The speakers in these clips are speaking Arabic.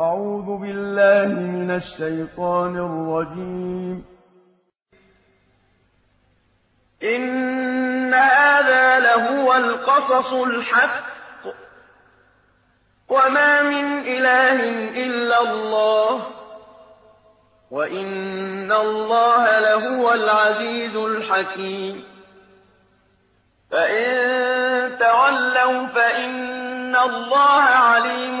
أعوذ بالله من الشيطان الرجيم. إن هذا لهو القصص الحق. وما من إله إلا الله. وإن الله لهو العزيز الحكيم. فإن تولوا فإن الله عليم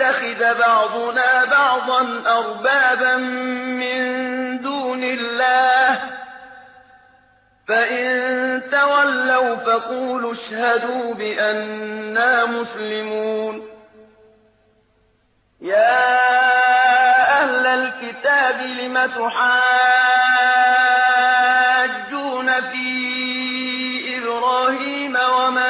يتخذ بعضنا بعضا أربابا من دون الله. فإن تولوا فقولوا اشهدوا بأننا مسلمون. يا أهل الكتاب لم تحاجون في إبراهيم وما